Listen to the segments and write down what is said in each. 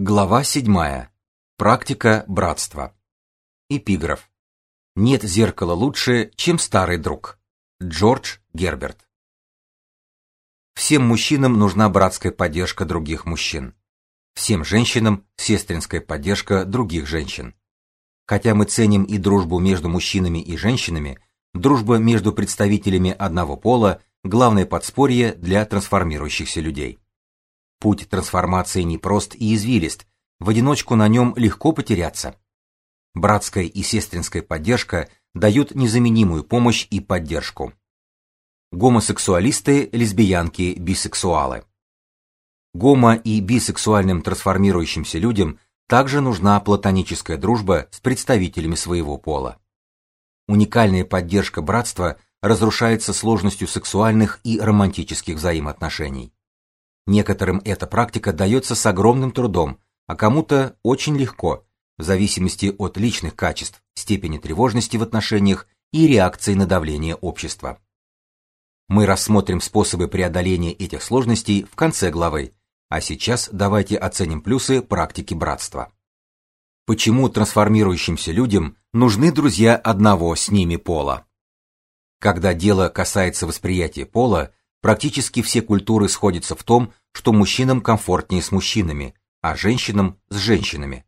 Глава 7. Практика братства. Эпиграф. Нет зеркала лучше, чем старый друг. Джордж Герберт. Всем мужчинам нужна братская поддержка других мужчин. Всем женщинам сестринская поддержка других женщин. Хотя мы ценим и дружбу между мужчинами и женщинами, дружба между представителями одного пола главное подспорье для трансформирующихся людей. Путь трансформации непрост и извилист, в одиночку на нем легко потеряться. Братская и сестринская поддержка дают незаменимую помощь и поддержку. Гомосексуалисты, лесбиянки, бисексуалы. Гомо- и бисексуальным трансформирующимся людям также нужна платоническая дружба с представителями своего пола. Уникальная поддержка братства разрушается сложностью сексуальных и романтических взаимоотношений. Некоторым эта практика дается с огромным трудом, а кому-то очень легко, в зависимости от личных качеств, степени тревожности в отношениях и реакции на давление общества. Мы рассмотрим способы преодоления этих сложностей в конце главы, а сейчас давайте оценим плюсы практики братства. Почему трансформирующимся людям нужны друзья одного с ними пола? Когда дело касается восприятия пола, Практически все культуры сходятся в том, что мужчинам комфортнее с мужчинами, а женщинам с женщинами,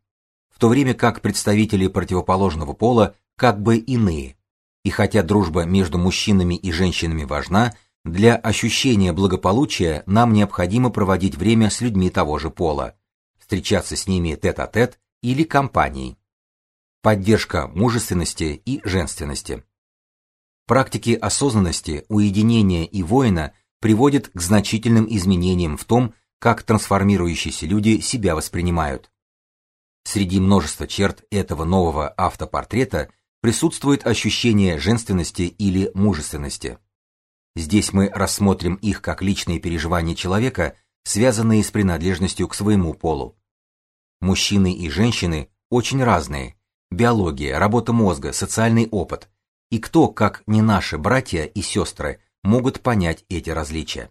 в то время как представители противоположного пола как бы иные. И хотя дружба между мужчинами и женщинами важна, для ощущения благополучия нам необходимо проводить время с людьми того же пола, встречаться с ними тет-а-тет -тет или компанией. Поддержка мужественности и женственности. Практики осознанности, уединения и воина приводит к значительным изменениям в том, как трансформирующиеся люди себя воспринимают. Среди множества черт этого нового автопортрета присутствует ощущение женственности или мужественности. Здесь мы рассмотрим их как личные переживания человека, связанные с принадлежностью к своему полу. Мужчины и женщины очень разные. Биология, работа мозга, социальный опыт. И кто, как не наши братья и сестры, могут понять эти различия.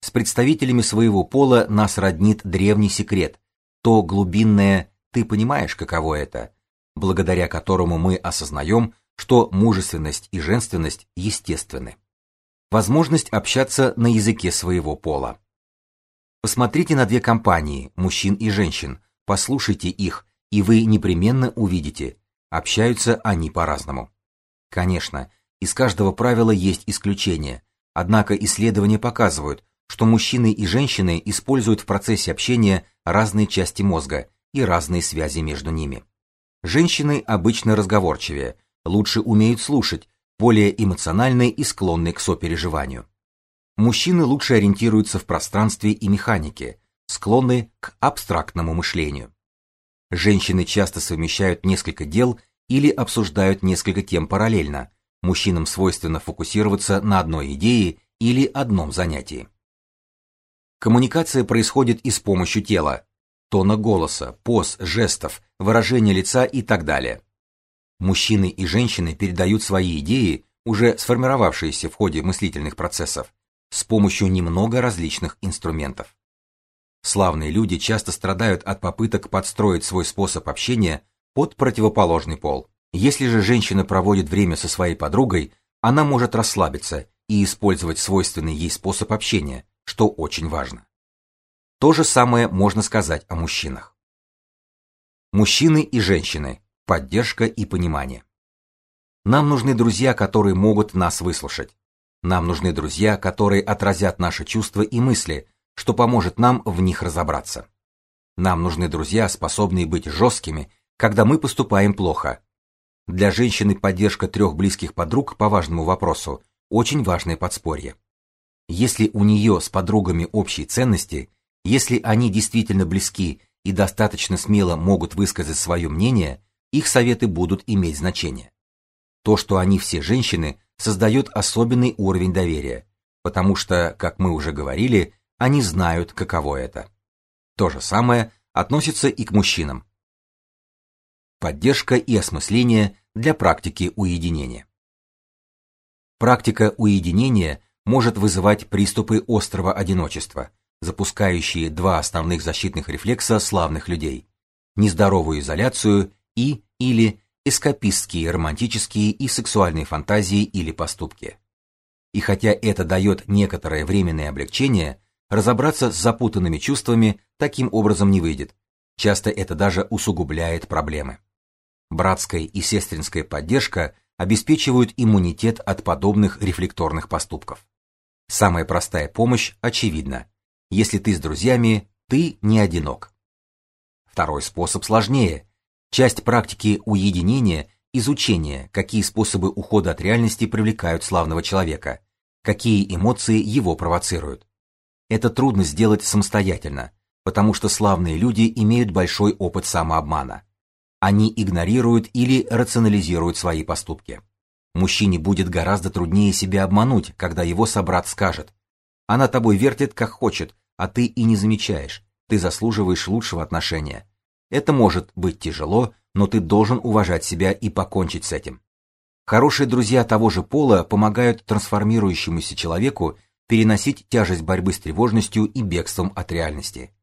С представителями своего пола нас роднит древний секрет, то глубинное «ты понимаешь, каково это», благодаря которому мы осознаем, что мужественность и женственность естественны. Возможность общаться на языке своего пола. Посмотрите на две компании, мужчин и женщин, послушайте их, и вы непременно увидите, общаются они по-разному. Конечно, из каждого правила есть исключение. Однако исследования показывают, что мужчины и женщины используют в процессе общения разные части мозга и разные связи между ними. Женщины обычно разговорчивее, лучше умеют слушать, более эмоциональны и склонны к сопереживанию. Мужчины лучше ориентируются в пространстве и механике, склонны к абстрактному мышлению. Женщины часто совмещают несколько дел или обсуждают несколько тем параллельно, Мужчинам свойственно фокусироваться на одной идее или одном занятии. Коммуникация происходит и с помощью тела, тона голоса, поз, жестов, выражения лица и так далее. Мужчины и женщины передают свои идеи, уже сформировавшиеся в ходе мыслительных процессов, с помощью немного различных инструментов. Славные люди часто страдают от попыток подстроить свой способ общения под противоположный пол. Если же женщина проводит время со своей подругой, она может расслабиться и использовать свойственный ей способ общения, что очень важно. То же самое можно сказать о мужчинах. Мужчины и женщины. Поддержка и понимание. Нам нужны друзья, которые могут нас выслушать. Нам нужны друзья, которые отразят наши чувства и мысли, что поможет нам в них разобраться. Нам нужны друзья, способные быть жесткими, когда мы поступаем плохо, для женщины поддержка трех близких подруг по важному вопросу очень важное подспорье. Если у нее с подругами общие ценности, если они действительно близки и достаточно смело могут высказать свое мнение, их советы будут иметь значение. То, что они все женщины, создает особенный уровень доверия, потому что, как мы уже говорили, они знают, каково это. То же самое относится и к мужчинам поддержка и осмысление для практики уединения. Практика уединения может вызывать приступы острого одиночества, запускающие два основных защитных рефлекса славных людей: нездоровую изоляцию и или эскапистские, романтические и сексуальные фантазии или поступки. И хотя это дает некоторое временное облегчение, разобраться с запутанными чувствами таким образом не выйдет. Часто это даже усугубляет проблемы. Братская и сестринская поддержка обеспечивают иммунитет от подобных рефлекторных поступков. Самая простая помощь очевидна. Если ты с друзьями, ты не одинок. Второй способ сложнее. Часть практики уединения изучение, какие способы ухода от реальности привлекают славного человека, какие эмоции его провоцируют. Это трудно сделать самостоятельно, потому что славные люди имеют большой опыт самообмана. Они игнорируют или рационализируют свои поступки. Мужчине будет гораздо труднее себя обмануть, когда его собрат скажет: "Она тобой вертит как хочет, а ты и не замечаешь. Ты заслуживаешь лучшего отношения". Это может быть тяжело, но ты должен уважать себя и покончить с этим. Хорошие друзья того же пола помогают трансформирующемуся человеку переносить тяжесть борьбы с тревожностью и бегством от реальности.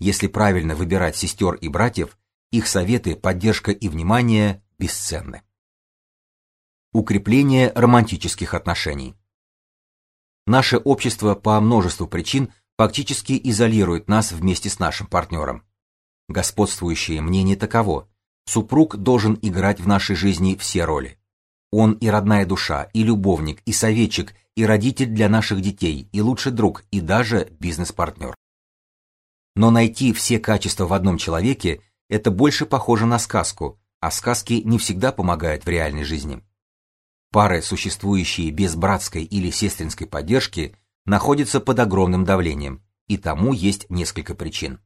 Если правильно выбирать сестер и братьев, их советы, поддержка и внимание бесценны. Укрепление романтических отношений. Наше общество по множеству причин фактически изолирует нас вместе с нашим партнером. Господствующее мнение таково: Супруг должен играть в нашей жизни все роли. Он и родная душа, и любовник, и советчик, и родитель для наших детей, и лучший друг, и даже бизнес-партнер. Но найти все качества в одном человеке это больше похоже на сказку, а сказки не всегда помогают в реальной жизни. Пары, существующие без братской или сестринской поддержки, находятся под огромным давлением, и тому есть несколько причин.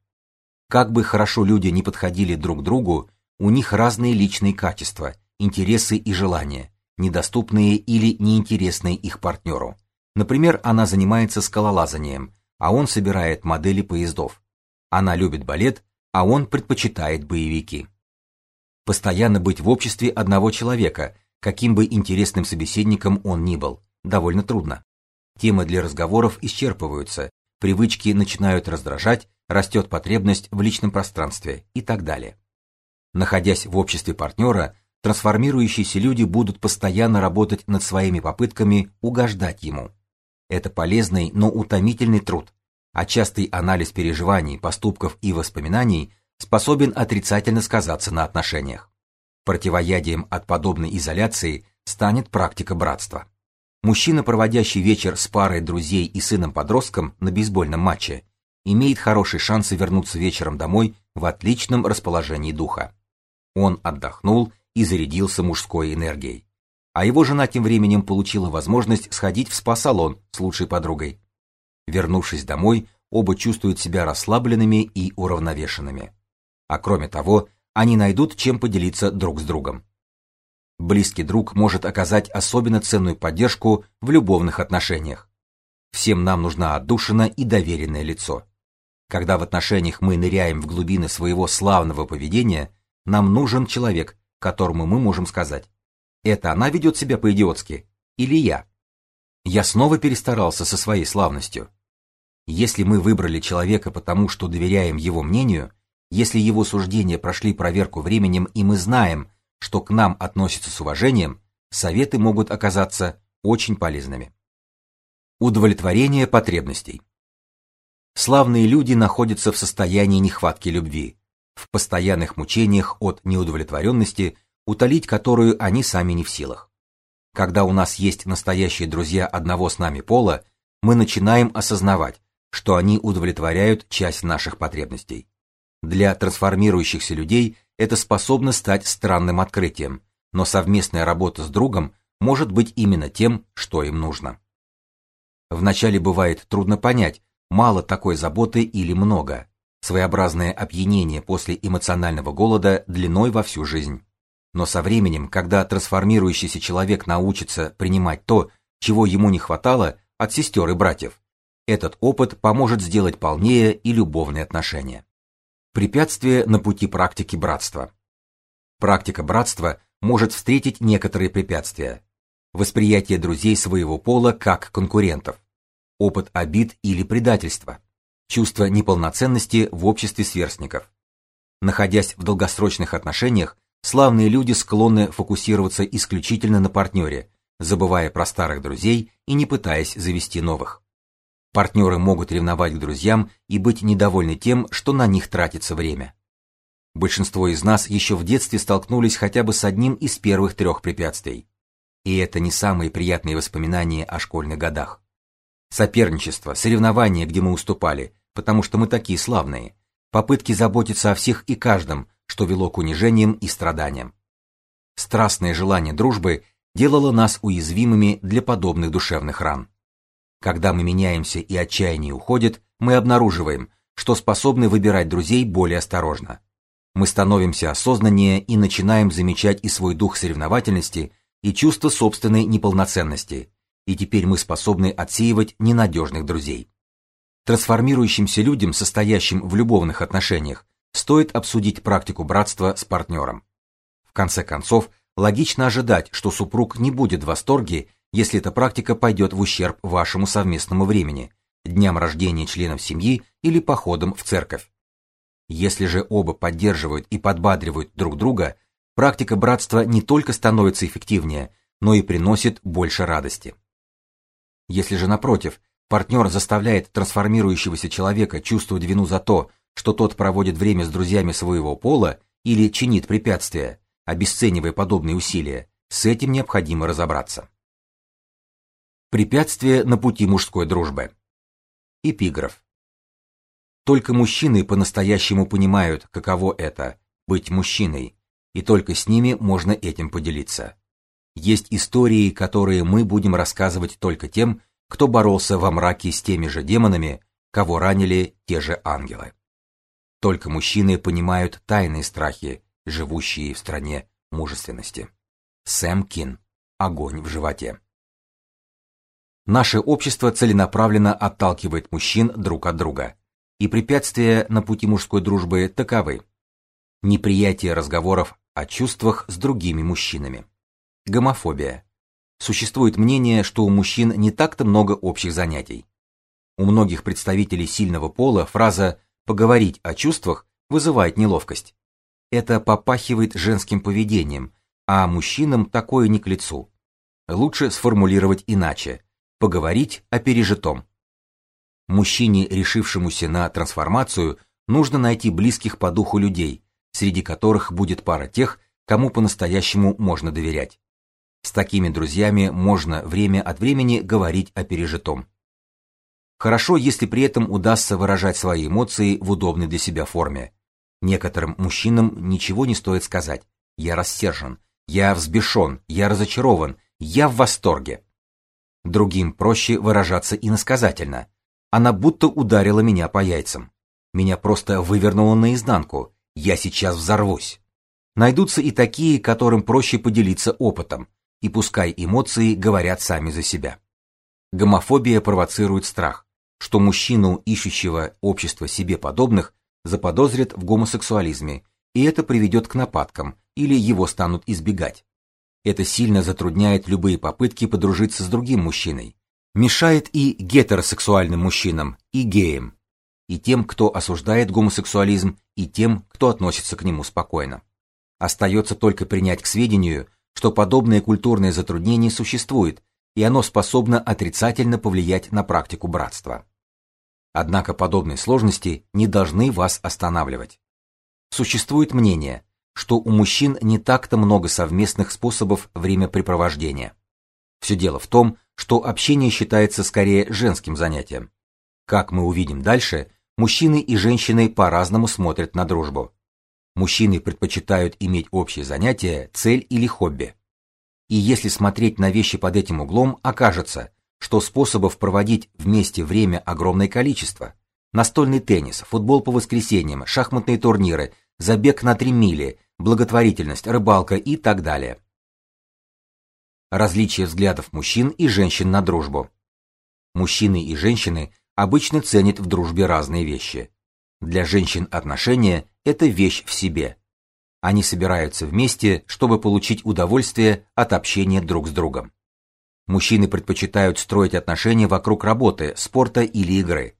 Как бы хорошо люди не подходили друг другу, у них разные личные качества, интересы и желания, недоступные или неинтересные их партнеру. Например, она занимается скалолазанием, а он собирает модели поездов. Она любит балет, а он предпочитает боевики. Постоянно быть в обществе одного человека, каким бы интересным собеседником он ни был, довольно трудно. Темы для разговоров исчерпываются, привычки начинают раздражать, растет потребность в личном пространстве и так далее. Находясь в обществе партнера, трансформирующиеся люди будут постоянно работать над своими попытками угождать ему. Это полезный, но утомительный труд, а частый анализ переживаний, поступков и воспоминаний способен отрицательно сказаться на отношениях. Противоядием от подобной изоляции станет практика братства. Мужчина, проводящий вечер с парой друзей и сыном-подростком на бейсбольном матче, имеет хорошие шансы вернуться вечером домой в отличном расположении духа. Он отдохнул и зарядился мужской энергией. А его жена тем временем получила возможность сходить в спа-салон с лучшей подругой. Вернувшись домой, оба чувствуют себя расслабленными и уравновешенными. А кроме того, они найдут чем поделиться друг с другом. Близкий друг может оказать особенно ценную поддержку в любовных отношениях. Всем нам нужна отдушина и доверенное лицо. Когда в отношениях мы ныряем в глубины своего славного поведения, нам нужен человек, которому мы можем сказать: "Это она ведет себя по-идиотски или я?" Я снова перестарался со своей славностью. Если мы выбрали человека потому, что доверяем его мнению, если его суждения прошли проверку временем и мы знаем, что к нам относятся с уважением, советы могут оказаться очень полезными. Удовлетворение потребностей. Славные люди находятся в состоянии нехватки любви, в постоянных мучениях от неудовлетворенности, утолить которую они сами не в силах. Когда у нас есть настоящие друзья одного с нами пола, мы начинаем осознавать, что они удовлетворяют часть наших потребностей. Для трансформирующихся людей это способно стать странным открытием, но совместная работа с другом может быть именно тем, что им нужно. Вначале бывает трудно понять, мало такой заботы или много. Своеобразное опьянение после эмоционального голода длиной во всю жизнь. Но со временем, когда трансформирующийся человек научится принимать то, чего ему не хватало от сестер и братьев, этот опыт поможет сделать полнее и любовные отношения. Препятствия на пути практики братства. Практика братства может встретить некоторые препятствия. Восприятие друзей своего пола как конкурентов, опыт обид или предательства, чувство неполноценности в обществе сверстников. Находясь в долгосрочных отношениях, славные люди склонны фокусироваться исключительно на партнере, забывая про старых друзей и не пытаясь завести новых. Партнеры могут ревновать к друзьям и быть недовольны тем, что на них тратится время. Большинство из нас еще в детстве столкнулись хотя бы с одним из первых трех препятствий. И это не самые приятные воспоминания о школьных годах. Соперничество, соревнования, где мы уступали, потому что мы такие славные, попытки заботиться о всех и каждом, что вело к унижениям и страданиям. Страстное желание дружбы делало нас уязвимыми для подобных душевных ран. Когда мы меняемся и отчаяние уходит, мы обнаруживаем, что способны выбирать друзей более осторожно. Мы становимся осознаннее и начинаем замечать и свой дух соревновательности, и чувство собственной неполноценности, и теперь мы способны отсеивать ненадежных друзей. Трансформирующимся людям, состоящим в любовных отношениях, стоит обсудить практику братства с партнером. В конце концов, логично ожидать, что супруг не будет в восторге, если эта практика пойдет в ущерб вашему совместному времени, дням рождения членов семьи или походам в церковь. Если же оба поддерживают и подбадривают друг друга, практика братства не только становится эффективнее, но и приносит больше радости. Если же напротив, партнер заставляет трансформирующегося человека чувствовать вину за то, что тот проводит время с друзьями своего пола или чинит препятствия, обесценивая подобные усилия, с этим необходимо разобраться. Препятствия на пути мужской дружбы. Эпиграф. Только мужчины по-настоящему понимают, каково это быть мужчиной, и только с ними можно этим поделиться. Есть истории, которые мы будем рассказывать только тем, кто боролся во мраке с теми же демонами, кого ранили те же ангелы. Только мужчины понимают тайные страхи, живущие в стране мужественности. Сэм Кин. Огонь в животе. Наше общество целенаправленно отталкивает мужчин друг от друга, и препятствия на пути мужской дружбы таковы: неприятие разговоров о чувствах с другими мужчинами, Гомофобия. Существует мнение, что у мужчин не так-то много общих занятий. У многих представителей сильного пола фраза «поговорить о чувствах» вызывает неловкость. Это попахивает женским поведением, а мужчинам такое не к лицу. Лучше сформулировать иначе – поговорить о пережитом. Мужчине, решившемуся на трансформацию, нужно найти близких по духу людей, среди которых будет пара тех, кому по-настоящему можно доверять. С такими друзьями можно время от времени говорить о пережитом. Хорошо, если при этом удастся выражать свои эмоции в удобной для себя форме. Некоторым мужчинам ничего не стоит сказать: "Я рассержен", "Я взбешен", "Я разочарован", "Я в восторге". Другим проще выражаться иносказательно. Она будто ударила меня по яйцам. Меня просто вывернуло наизнанку. Я сейчас взорвусь. Найдутся и такие, которым проще поделиться опытом и пускай эмоции говорят сами за себя. Гомофобия провоцирует страх, что мужчину, ищущего общество себе подобных, заподозрят в гомосексуализме, и это приведет к нападкам или его станут избегать. Это сильно затрудняет любые попытки подружиться с другим мужчиной, мешает и гетеросексуальным мужчинам, и геям, и тем, кто осуждает гомосексуализм, и тем, кто относится к нему спокойно. Остается только принять к сведению, что подобное культурное затруднение существует, и оно способно отрицательно повлиять на практику братства. Однако подобные сложности не должны вас останавливать. Существует мнение, что у мужчин не так-то много совместных способов времяпрепровождения. Все дело в том, что общение считается скорее женским занятием. Как мы увидим дальше, мужчины и женщины по-разному смотрят на дружбу. Мужчины предпочитают иметь общее занятие, цель или хобби. И если смотреть на вещи под этим углом, окажется, что способов проводить вместе время огромное количество. Настольный теннис, футбол по воскресеньям, шахматные турниры, забег на три мили, благотворительность, рыбалка и так далее. Различие взглядов мужчин и женщин на дружбу. Мужчины и женщины обычно ценят в дружбе разные вещи. Для женщин отношения – это вещь в себе. Они собираются вместе, чтобы получить удовольствие от общения друг с другом. Мужчины предпочитают строить отношения вокруг работы, спорта или игры.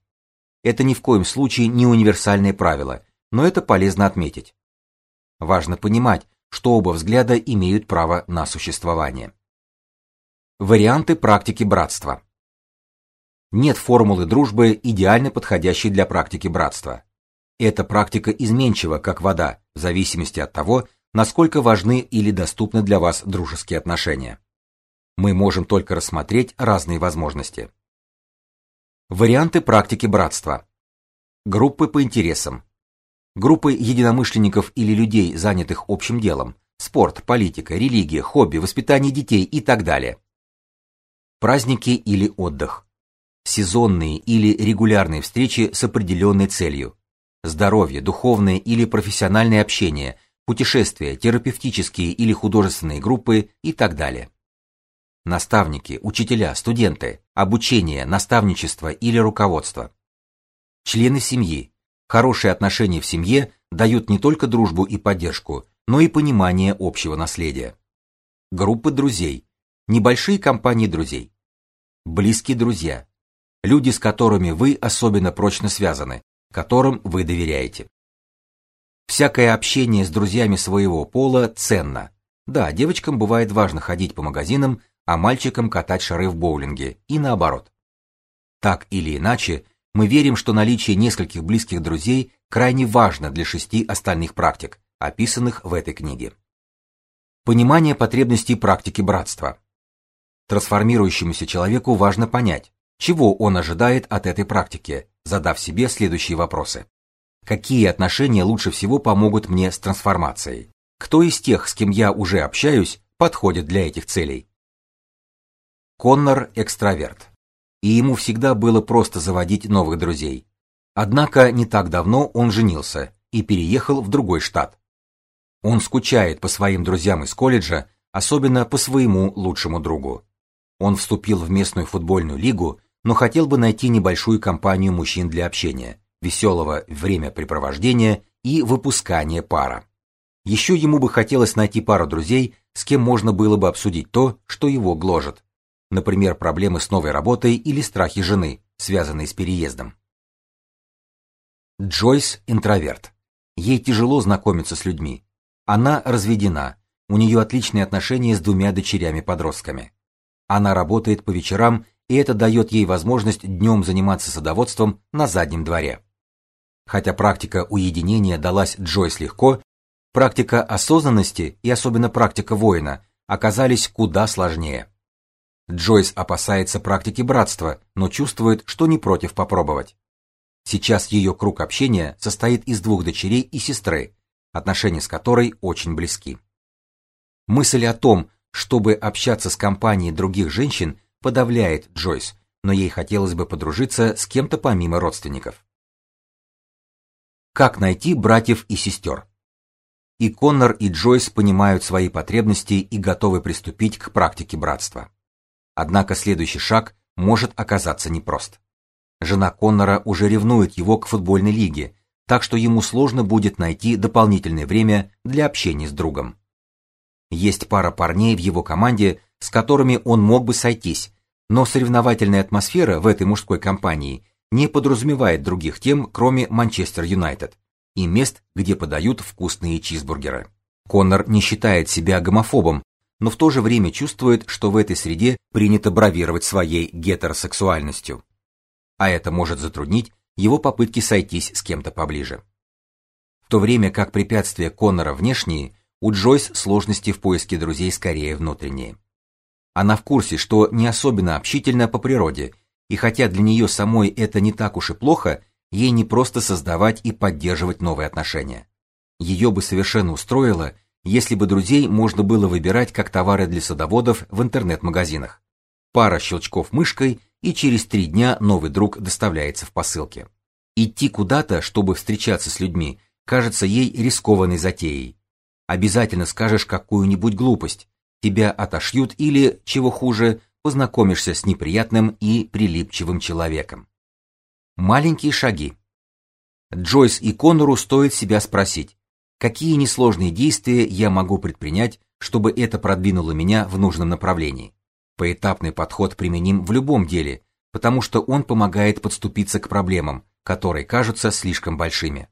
Это ни в коем случае не универсальное правило, но это полезно отметить. Важно понимать, что оба взгляда имеют право на существование. Варианты практики братства. Нет формулы дружбы, идеально подходящей для практики братства. Эта практика изменчива, как вода, в зависимости от того, насколько важны или доступны для вас дружеские отношения. Мы можем только рассмотреть разные возможности. Варианты практики братства. Группы по интересам. Группы единомышленников или людей, занятых общим делом. Спорт, политика, религия, хобби, воспитание детей и так далее. Праздники или отдых. Сезонные или регулярные встречи с определенной целью. Здоровье, духовное или профессиональное общение, путешествия, терапевтические или художественные группы и так далее. Наставники, учителя, студенты, обучение, наставничество или руководство. Члены семьи. Хорошие отношения в семье дают не только дружбу и поддержку, но и понимание общего наследия. Группы друзей небольшие компании друзей, близкие друзья, люди, с которыми вы особенно прочно связаны, которым вы доверяете. Всякое общение с друзьями своего пола ценно. Да, девочкам бывает важно ходить по магазинам, а мальчикам катать шары в боулинге, и наоборот. Так или иначе, мы верим, что наличие нескольких близких друзей крайне важно для шести остальных практик, описанных в этой книге. Понимание потребностей практики братства. Трансформирующемуся человеку важно понять, чего он ожидает от этой практики, задав себе следующие вопросы. Какие отношения лучше всего помогут мне с трансформацией? Кто из тех, с кем я уже общаюсь, подходит для этих целей? Коннор экстраверт. И ему всегда было просто заводить новых друзей. Однако не так давно он женился и переехал в другой штат. Он скучает по своим друзьям из колледжа, особенно по своему лучшему другу. Он вступил в местную футбольную лигу, но хотел бы найти небольшую компанию мужчин для общения, веселого времяпрепровождения и выпускания пара. Еще ему бы хотелось найти пару друзей, с кем можно было бы обсудить то, что его гложет. Например, проблемы с новой работой или страхи жены, связанные с переездом. Джойс интроверт. Ей тяжело знакомиться с людьми. Она разведена. У нее отличные отношения с двумя дочерями-подростками. Она работает по вечерам, и это дает ей возможность днем заниматься садоводством на заднем дворе. Хотя практика уединения далась Джойс легко, практика осознанности и особенно практика воина оказались куда сложнее. Джойс опасается практики братства, но чувствует, что не против попробовать. Сейчас ее круг общения состоит из двух дочерей и сестры, отношения с которой очень близки. Мысль о том, чтобы общаться с компанией других женщин, подавляет Джойс, но ей хотелось бы подружиться с кем-то помимо родственников. Как найти братьев и сестер? И Коннор, и Джойс понимают свои потребности и готовы приступить к практике братства. Однако следующий шаг может оказаться непрост. Жена Коннора уже ревнует его к футбольной лиге, так что ему сложно будет найти дополнительное время для общения с другом. Есть пара парней в его команде, с которыми он мог бы сойтись, но соревновательная атмосфера в этой мужской компании не подразумевает других тем, кроме Манчестер Юнайтед и мест, где подают вкусные чизбургеры. Коннор не считает себя гомофобом, но в то же время чувствует, что в этой среде принято бравировать своей гетеросексуальностью. А это может затруднить его попытки сойтись с кем-то поближе. В то время как препятствия Коннора внешние, у Джойс сложности в поиске друзей скорее внутренние. Она в курсе, что не особенно общительна по природе, и хотя для нее самой это не так уж и плохо, ей не просто создавать и поддерживать новые отношения. Ее бы совершенно устроило, если бы друзей можно было выбирать как товары для садоводов в интернет-магазинах. Пара щелчков мышкой, и через три дня новый друг доставляется в посылке. Идти куда-то, чтобы встречаться с людьми, кажется ей рискованной затеей, обязательно скажешь какую-нибудь глупость, тебя отошьют или, чего хуже, познакомишься с неприятным и прилипчивым человеком. Маленькие шаги. Джойс и Коннору стоит себя спросить, какие несложные действия я могу предпринять, чтобы это продвинуло меня в нужном направлении. Поэтапный подход применим в любом деле, потому что он помогает подступиться к проблемам, которые кажутся слишком большими.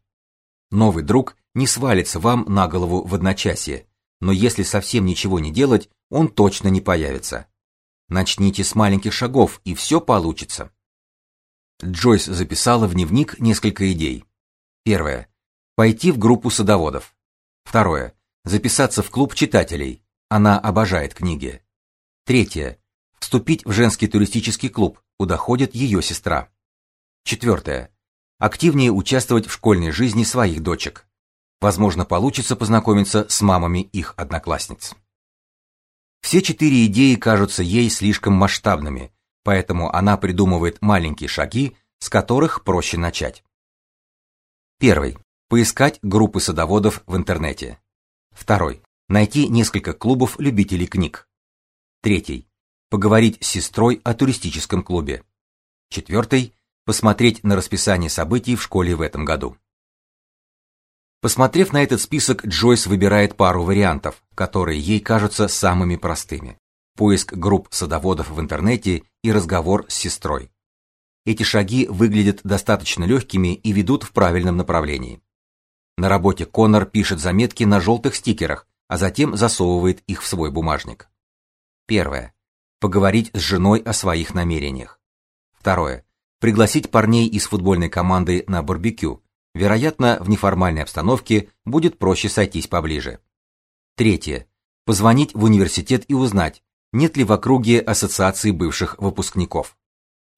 Новый друг не свалится вам на голову в одночасье, но если совсем ничего не делать, он точно не появится. Начните с маленьких шагов, и все получится. Джойс записала в дневник несколько идей. Первое. Пойти в группу садоводов. Второе. Записаться в клуб читателей. Она обожает книги. Третье. Вступить в женский туристический клуб, куда ходит ее сестра. Четвертое. Активнее участвовать в школьной жизни своих дочек. Возможно, получится познакомиться с мамами их одноклассниц. Все четыре идеи кажутся ей слишком масштабными, поэтому она придумывает маленькие шаги, с которых проще начать. Первый. Поискать группы садоводов в интернете. Второй. Найти несколько клубов любителей книг. Третий. Поговорить с сестрой о туристическом клубе. Четвертый. Посмотреть на расписание событий в школе в этом году. Посмотрев на этот список, Джойс выбирает пару вариантов, которые ей кажутся самыми простыми. Поиск групп садоводов в интернете и разговор с сестрой. Эти шаги выглядят достаточно легкими и ведут в правильном направлении. На работе Коннор пишет заметки на желтых стикерах, а затем засовывает их в свой бумажник. Первое. Поговорить с женой о своих намерениях. Второе. Пригласить парней из футбольной команды на барбекю, Вероятно, в неформальной обстановке будет проще сойтись поближе. Третье. Позвонить в университет и узнать, нет ли в округе ассоциации бывших выпускников.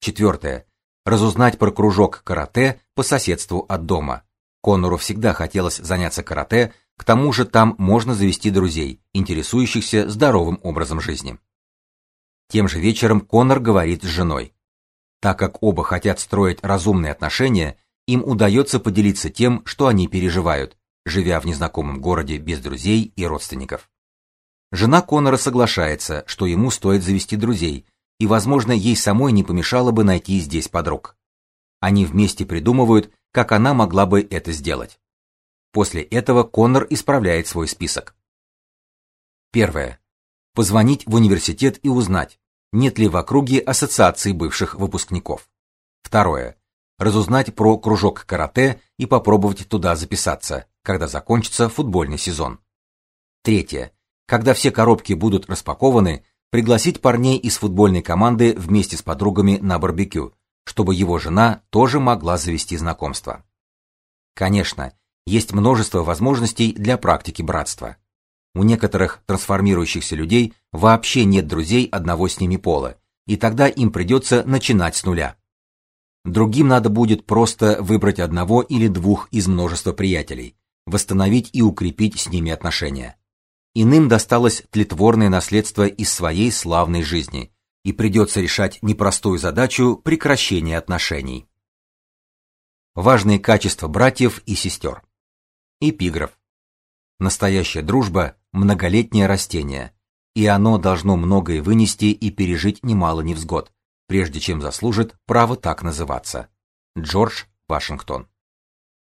Четвертое. Разузнать про кружок карате по соседству от дома. Коннору всегда хотелось заняться карате, к тому же там можно завести друзей, интересующихся здоровым образом жизни. Тем же вечером Коннор говорит с женой. Так как оба хотят строить разумные отношения, им удается поделиться тем, что они переживают, живя в незнакомом городе без друзей и родственников. Жена Конора соглашается, что ему стоит завести друзей, и, возможно, ей самой не помешало бы найти здесь подруг. Они вместе придумывают, как она могла бы это сделать. После этого Коннор исправляет свой список. Первое. Позвонить в университет и узнать, нет ли в округе ассоциации бывших выпускников. Второе разузнать про кружок карате и попробовать туда записаться, когда закончится футбольный сезон. Третье. Когда все коробки будут распакованы, пригласить парней из футбольной команды вместе с подругами на барбекю, чтобы его жена тоже могла завести знакомство. Конечно, есть множество возможностей для практики братства. У некоторых трансформирующихся людей вообще нет друзей одного с ними пола, и тогда им придется начинать с нуля. Другим надо будет просто выбрать одного или двух из множества приятелей, восстановить и укрепить с ними отношения. Иным досталось тлетворное наследство из своей славной жизни, и придется решать непростую задачу прекращения отношений. Важные качества братьев и сестер. Эпиграф. Настоящая дружба многолетнее растение, и оно должно многое вынести и пережить немало невзгод, прежде чем заслужит право так называться. Джордж Вашингтон.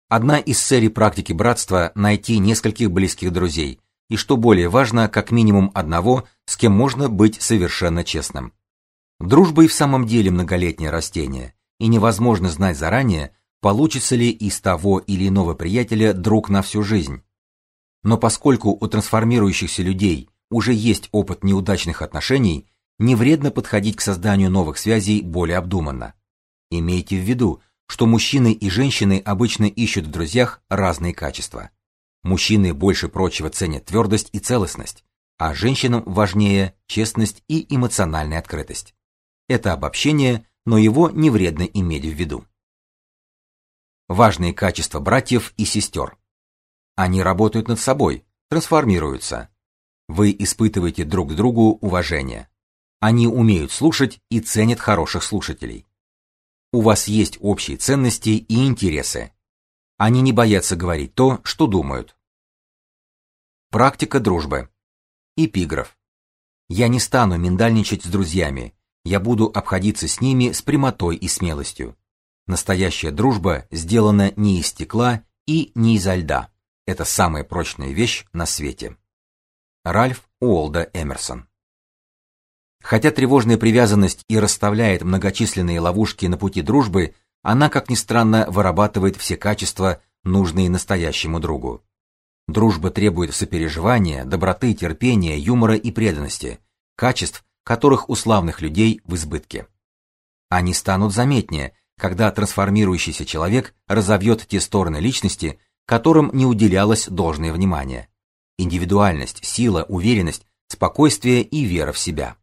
Одна из целей практики братства найти нескольких близких друзей, и что более важно, как минимум одного, с кем можно быть совершенно честным. Дружба и в самом деле многолетнее растение, и невозможно знать заранее, получится ли из того или иного приятеля друг на всю жизнь. Но поскольку у трансформирующихся людей уже есть опыт неудачных отношений, не вредно подходить к созданию новых связей более обдуманно. Имейте в виду, что мужчины и женщины обычно ищут в друзьях разные качества. Мужчины больше прочего ценят твердость и целостность, а женщинам важнее честность и эмоциональная открытость. Это обобщение, но его не вредно иметь в виду. Важные качества братьев и сестер. Они работают над собой, трансформируются. Вы испытываете друг к другу уважение. Они умеют слушать и ценят хороших слушателей. У вас есть общие ценности и интересы. Они не боятся говорить то, что думают. Практика дружбы. Эпиграф. Я не стану миндальничать с друзьями. Я буду обходиться с ними с прямотой и смелостью. Настоящая дружба сделана не из стекла и не изо льда. Это самая прочная вещь на свете. Ральф Уолда Эмерсон Хотя тревожная привязанность и расставляет многочисленные ловушки на пути дружбы, она, как ни странно, вырабатывает все качества, нужные настоящему другу. Дружба требует сопереживания, доброты, терпения, юмора и преданности, качеств, которых у славных людей в избытке. Они станут заметнее, когда трансформирующийся человек разовьет те стороны личности, которым не уделялось должное внимание. Индивидуальность, сила, уверенность, спокойствие и вера в себя.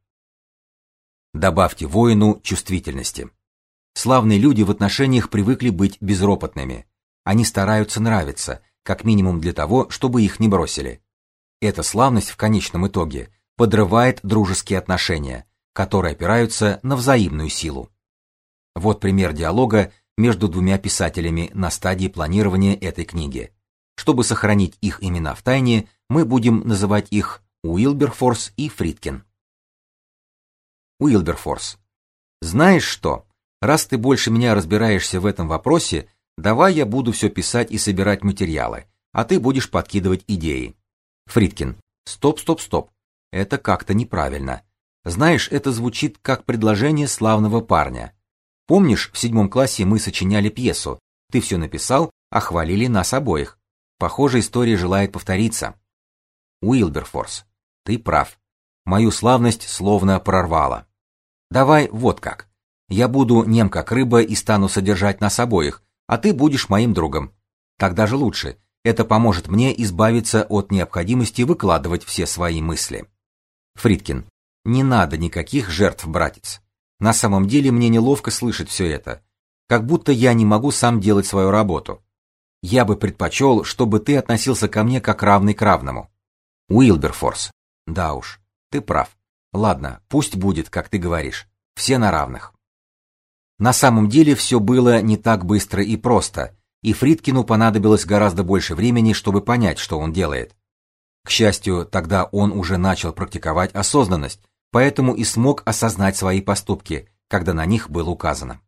Добавьте воину чувствительности. Славные люди в отношениях привыкли быть безропотными. Они стараются нравиться, как минимум для того, чтобы их не бросили. Эта славность в конечном итоге подрывает дружеские отношения, которые опираются на взаимную силу. Вот пример диалога между двумя писателями на стадии планирования этой книги. Чтобы сохранить их имена в тайне, мы будем называть их Уилберфорс и Фридкин. Уилберфорс. Знаешь что? Раз ты больше меня разбираешься в этом вопросе, давай я буду все писать и собирать материалы, а ты будешь подкидывать идеи. Фридкин. Стоп, стоп, стоп. Это как-то неправильно. Знаешь, это звучит как предложение славного парня. Помнишь, в седьмом классе мы сочиняли пьесу? Ты все написал, а хвалили нас обоих. Похоже, история желает повториться. Уилберфорс. Ты прав. Мою славность словно прорвало. Давай вот как. Я буду нем как рыба и стану содержать нас обоих, а ты будешь моим другом. Так даже лучше. Это поможет мне избавиться от необходимости выкладывать все свои мысли. Фридкин. Не надо никаких жертв, братец. На самом деле мне неловко слышать все это. Как будто я не могу сам делать свою работу. Я бы предпочел, чтобы ты относился ко мне как равный к равному. Уилберфорс. Да уж, ты прав. Ладно, пусть будет, как ты говоришь. Все на равных. На самом деле все было не так быстро и просто, и Фридкину понадобилось гораздо больше времени, чтобы понять, что он делает. К счастью, тогда он уже начал практиковать осознанность, поэтому и смог осознать свои поступки, когда на них было указано.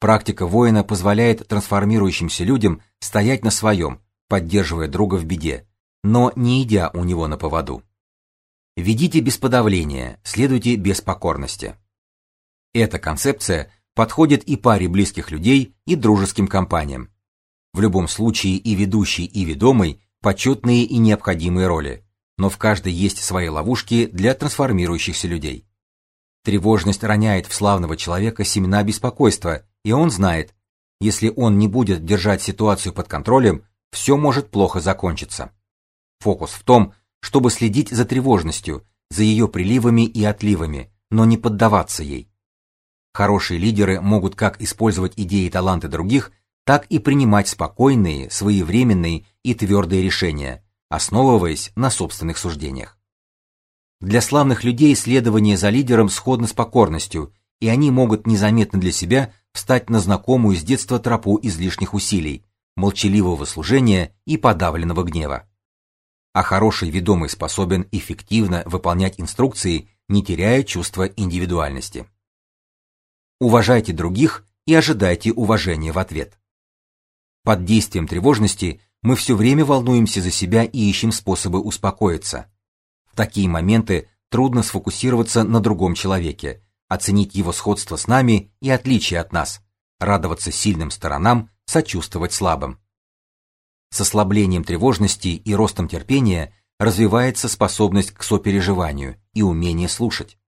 Практика воина позволяет трансформирующимся людям стоять на своем, поддерживая друга в беде, но не идя у него на поводу. Ведите без подавления, следуйте без покорности. Эта концепция подходит и паре близких людей, и дружеским компаниям. В любом случае и ведущий, и ведомый – почетные и необходимые роли, но в каждой есть свои ловушки для трансформирующихся людей. Тревожность роняет в славного человека семена беспокойства, и он знает, если он не будет держать ситуацию под контролем, все может плохо закончиться. Фокус в том, чтобы следить за тревожностью, за ее приливами и отливами, но не поддаваться ей. Хорошие лидеры могут как использовать идеи и таланты других, так и принимать спокойные, своевременные и твердые решения, основываясь на собственных суждениях. Для славных людей следование за лидером сходно с покорностью, и они могут незаметно для себя встать на знакомую с детства тропу излишних усилий, молчаливого служения и подавленного гнева а хороший ведомый способен эффективно выполнять инструкции, не теряя чувства индивидуальности. Уважайте других и ожидайте уважения в ответ. Под действием тревожности мы все время волнуемся за себя и ищем способы успокоиться. В такие моменты трудно сфокусироваться на другом человеке, оценить его сходство с нами и отличие от нас, радоваться сильным сторонам, сочувствовать слабым. С ослаблением тревожности и ростом терпения развивается способность к сопереживанию и умение слушать.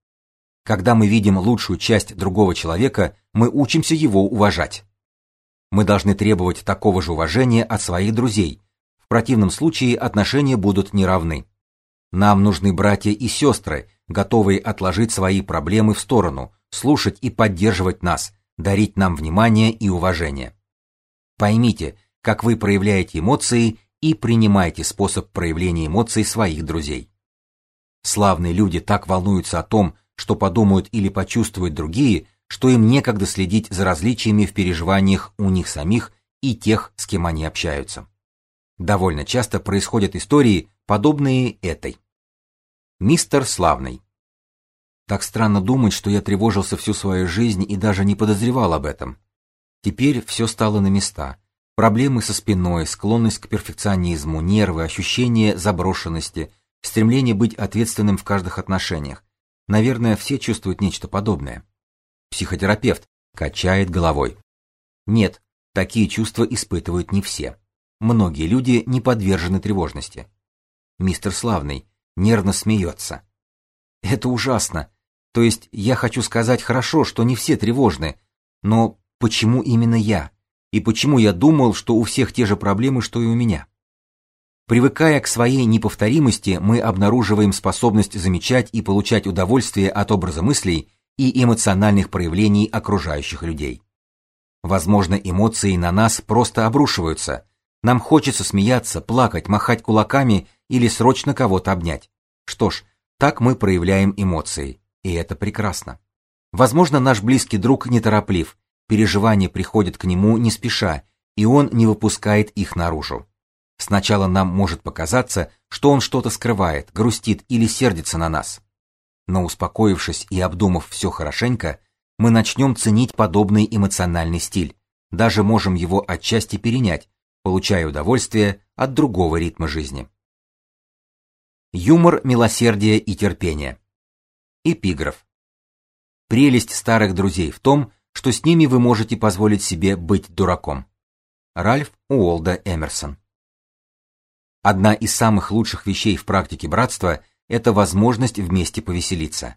Когда мы видим лучшую часть другого человека, мы учимся его уважать. Мы должны требовать такого же уважения от своих друзей. В противном случае отношения будут неравны. Нам нужны братья и сестры, готовые отложить свои проблемы в сторону, слушать и поддерживать нас, дарить нам внимание и уважение. Поймите, как вы проявляете эмоции и принимаете способ проявления эмоций своих друзей. Славные люди так волнуются о том, что подумают или почувствуют другие, что им некогда следить за различиями в переживаниях у них самих и тех, с кем они общаются. Довольно часто происходят истории, подобные этой. Мистер Славный. Так странно думать, что я тревожился всю свою жизнь и даже не подозревал об этом. Теперь все стало на места, Проблемы со спиной, склонность к перфекционизму, нервы, ощущение заброшенности, стремление быть ответственным в каждых отношениях. Наверное, все чувствуют нечто подобное. Психотерапевт качает головой. Нет, такие чувства испытывают не все. Многие люди не подвержены тревожности. Мистер Славный нервно смеется. Это ужасно. То есть я хочу сказать хорошо, что не все тревожны, но почему именно я? И почему я думал, что у всех те же проблемы, что и у меня? Привыкая к своей неповторимости, мы обнаруживаем способность замечать и получать удовольствие от образа мыслей и эмоциональных проявлений окружающих людей. Возможно, эмоции на нас просто обрушиваются. Нам хочется смеяться, плакать, махать кулаками или срочно кого-то обнять. Что ж, так мы проявляем эмоции, и это прекрасно. Возможно, наш близкий друг нетороплив, переживания приходят к нему не спеша, и он не выпускает их наружу. Сначала нам может показаться, что он что-то скрывает, грустит или сердится на нас. Но успокоившись и обдумав все хорошенько, мы начнем ценить подобный эмоциональный стиль, даже можем его отчасти перенять, получая удовольствие от другого ритма жизни. Юмор, милосердие и терпение. Эпиграф. Прелесть старых друзей в том, что с ними вы можете позволить себе быть дураком. Ральф Уолда Эмерсон. Одна из самых лучших вещей в практике братства это возможность вместе повеселиться.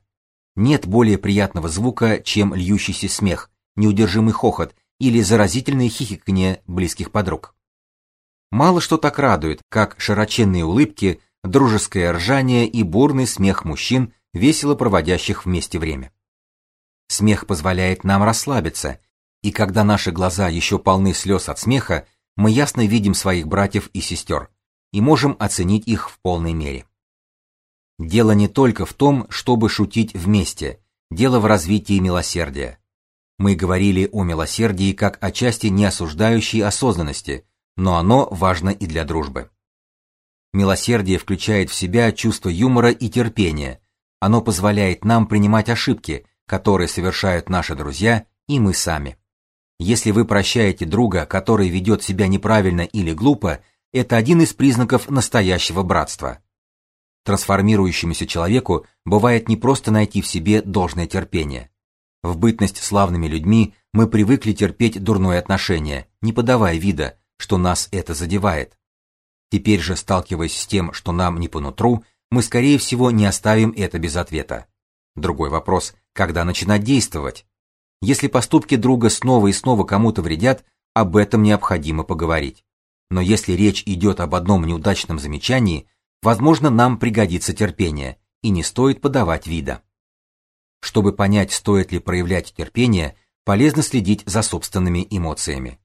Нет более приятного звука, чем льющийся смех, неудержимый хохот или заразительное хихиканье близких подруг. Мало что так радует, как широченные улыбки, дружеское ржание и бурный смех мужчин, весело проводящих вместе время. Смех позволяет нам расслабиться, и когда наши глаза еще полны слез от смеха, мы ясно видим своих братьев и сестер и можем оценить их в полной мере. Дело не только в том, чтобы шутить вместе, дело в развитии милосердия. Мы говорили о милосердии как о части не осуждающей осознанности, но оно важно и для дружбы. Милосердие включает в себя чувство юмора и терпения. Оно позволяет нам принимать ошибки, которые совершают наши друзья и мы сами. Если вы прощаете друга, который ведет себя неправильно или глупо, это один из признаков настоящего братства. Трансформирующемуся человеку бывает не просто найти в себе должное терпение. В бытность славными людьми мы привыкли терпеть дурное отношение, не подавая вида, что нас это задевает. Теперь же, сталкиваясь с тем, что нам не по нутру, мы скорее всего не оставим это без ответа. Другой вопрос: когда начинать действовать? Если поступки друга снова и снова кому-то вредят, об этом необходимо поговорить. Но если речь идет об одном неудачном замечании, возможно, нам пригодится терпение, и не стоит подавать вида. Чтобы понять, стоит ли проявлять терпение, полезно следить за собственными эмоциями.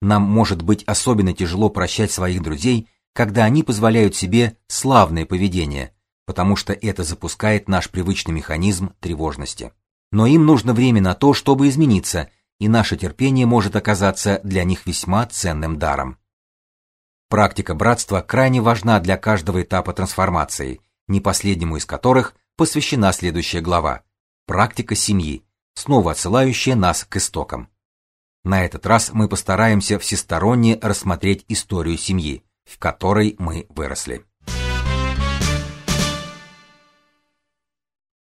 Нам может быть особенно тяжело прощать своих друзей, когда они позволяют себе славное поведение, потому что это запускает наш привычный механизм тревожности. Но им нужно время на то, чтобы измениться, и наше терпение может оказаться для них весьма ценным даром. Практика братства крайне важна для каждого этапа трансформации, не последнему из которых посвящена следующая глава Практика семьи, снова отсылающая нас к истокам. На этот раз мы постараемся всесторонне рассмотреть историю семьи, в которой мы выросли.